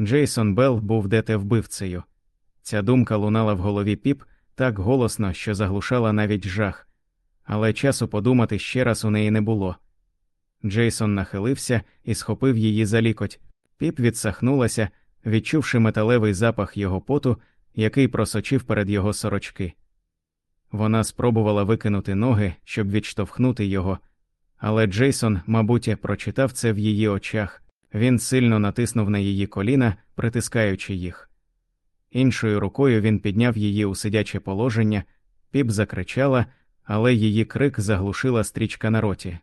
Джейсон Белл був дете вбивцею. Ця думка лунала в голові піп так голосно, що заглушала навіть жах, але часу подумати ще раз у неї не було. Джейсон нахилився і схопив її за лікоть. Піп відсахнулася, відчувши металевий запах його поту, який просочив перед його сорочки. Вона спробувала викинути ноги, щоб відштовхнути його, але Джейсон, мабуть, прочитав це в її очах. Він сильно натиснув на її коліна, притискаючи їх. Іншою рукою він підняв її у сидяче положення, піп закричала, але її крик заглушила стрічка на роті.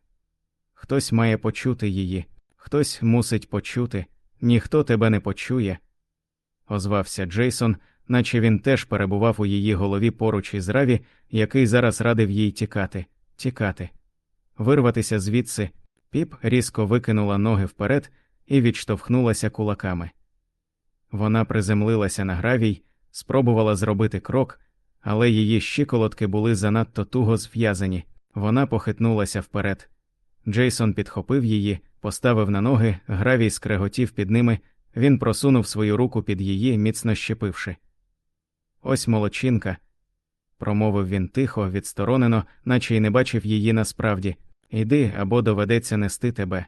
Хтось має почути її, хтось мусить почути, ніхто тебе не почує, озвався Джейсон, наче він теж перебував у її голові поруч із Раві, який зараз радив їй тікати, тікати, вирватися звідси. Піп різко викинула ноги вперед і відштовхнулася кулаками. Вона приземлилася на гравій, спробувала зробити крок, але її щиколотки були занадто туго зв'язані. Вона похитнулася вперед. Джейсон підхопив її, поставив на ноги, гравій скреготів під ними, він просунув свою руку під її, міцно щепивши. Ось молодчинка, промовив він тихо, відсторонено, наче й не бачив її насправді. Іди або доведеться нести тебе.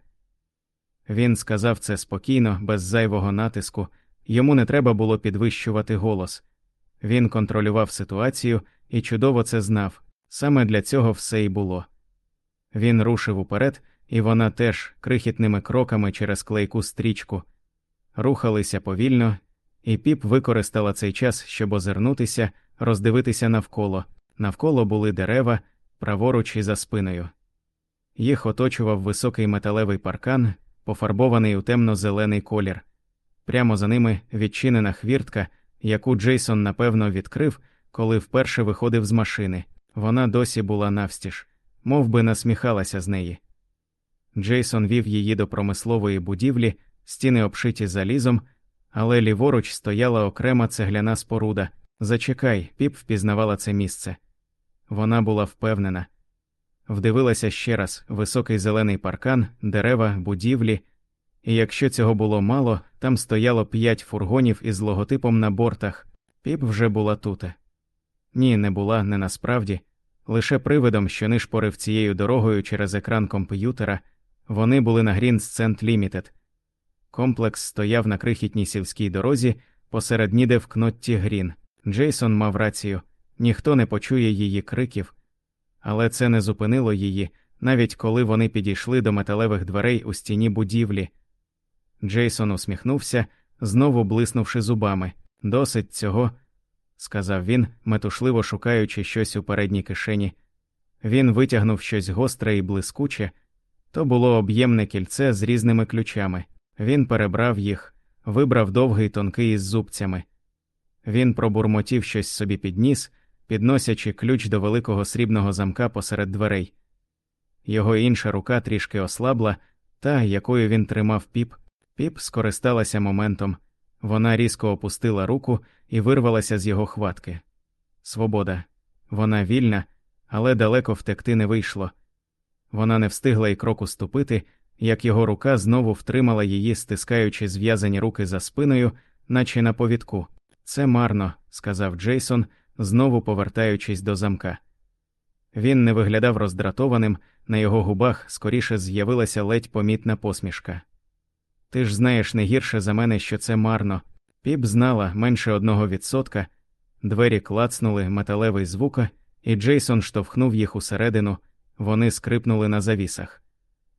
Він сказав це спокійно, без зайвого натиску, йому не треба було підвищувати голос. Він контролював ситуацію і чудово це знав, саме для цього все й було. Він рушив уперед, і вона теж крихітними кроками через клейку стрічку. Рухалися повільно, і піп використала цей час, щоб озирнутися, роздивитися навколо. Навколо були дерева, праворуч і за спиною. Їх оточував високий металевий паркан, пофарбований у темно-зелений колір. Прямо за ними відчинена хвіртка, яку Джейсон напевно відкрив, коли вперше виходив з машини. Вона досі була навстіж, мов би насміхалася з неї. Джейсон вів її до промислової будівлі, стіни обшиті залізом, але ліворуч стояла окрема цегляна споруда. Зачекай, піп впізнавала це місце. Вона була впевнена. Вдивилася ще раз високий зелений паркан, дерева, будівлі, і якщо цього було мало, там стояло п'ять фургонів із логотипом на бортах, піп вже була тут. Ні, не була, не насправді, лише привидом, що нишпорив цією дорогою через екран комп'ютера, вони були на Green Cent Limited. Комплекс стояв на крихітній сільській дорозі, посеред ніде в кнотті Грін. Джейсон мав рацію ніхто не почує її криків, але це не зупинило її, навіть коли вони підійшли до металевих дверей у стіні будівлі. Джейсон усміхнувся, знову блиснувши зубами. Досить цього, сказав він, метушливо шукаючи щось у передній кишені. Він витягнув щось гостре і блискуче, то було об'ємне кільце з різними ключами. Він перебрав їх, вибрав довгий тонкий із зубцями. Він пробурмотів щось собі під ніс, підносячи ключ до великого срібного замка посеред дверей. Його інша рука трішки ослабла, та, якою він тримав піп, піп скористалася моментом. Вона різко опустила руку і вирвалася з його хватки. Свобода. Вона вільна, але далеко втекти не вийшло. Вона не встигла й кроку ступити, як його рука знову втримала її, стискаючи зв'язані руки за спиною, наче на повідку. Це марно, сказав Джейсон, знову повертаючись до замка. Він не виглядав роздратованим, на його губах скоріше з'явилася ледь помітна посмішка. Ти ж знаєш не гірше за мене, що це марно. Піп знала менше одного відсотка, двері клацнули металевий звук, і Джейсон штовхнув їх усередину, вони скрипнули на завісах.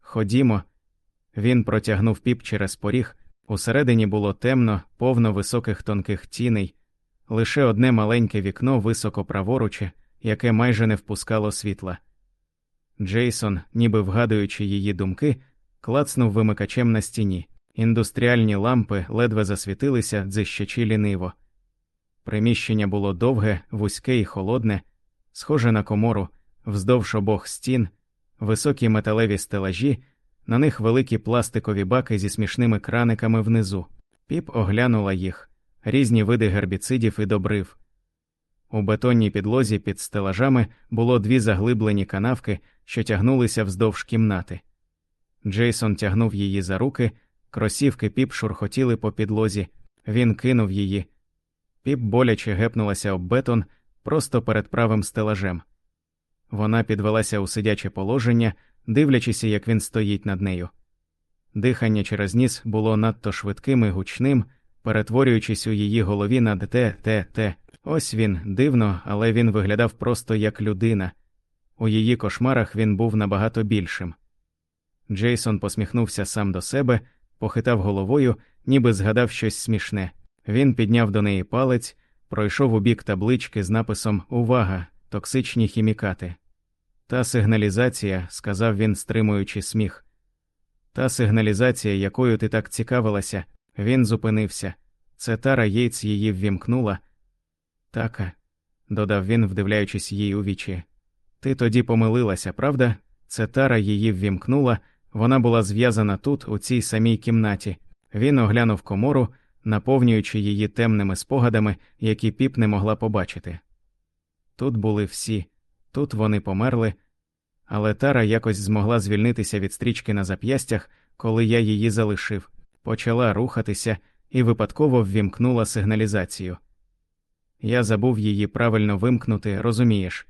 Ходімо. Він протягнув піп через поріг. Усередині було темно, повно високих тонких тіней, лише одне маленьке вікно високо праворуч, яке майже не впускало світла. Джейсон, ніби вгадуючи її думки, клацнув вимикачем на стіні. Індустріальні лампи ледве засвітилися, дзищачи ліниво. Приміщення було довге, вузьке і холодне, схоже на комору, вздовж обох стін, високі металеві стелажі, на них великі пластикові баки зі смішними краниками внизу. Піп оглянула їх, різні види гербіцидів і добрив. У бетонній підлозі під стелажами було дві заглиблені канавки, що тягнулися вздовж кімнати. Джейсон тягнув її за руки, Кросівки піп шурхотіли по підлозі, він кинув її. Піп боляче гепнулася об бетон просто перед правим стелажем. Вона підвелася у сидяче положення, дивлячись, як він стоїть над нею. Дихання через ніс було надто швидким і гучним, перетворюючись у її голові на те, те, те. Ось він, дивно, але він виглядав просто як людина. У її кошмарах він був набагато більшим. Джейсон посміхнувся сам до себе, похитав головою, ніби згадав щось смішне. Він підняв до неї палець, пройшов у бік таблички з написом Увага! Токсичні хімікати. Та сигналізація, сказав він, стримуючи сміх. Та сигналізація, якою ти так цікавилася, він зупинився. Це Тара Єйц її ввімкнула. Така, додав він, вдивляючись їй у вічі. Ти тоді помилилася, правда? Це Тара її ввімкнула, вона була зв'язана тут, у цій самій кімнаті. Він оглянув комору, наповнюючи її темними спогадами, які піп не могла побачити. Тут були всі, тут вони померли, але Тара якось змогла звільнитися від стрічки на зап'ястях, коли я її залишив, почала рухатися і випадково ввімкнула сигналізацію. Я забув її правильно вимкнути, розумієш.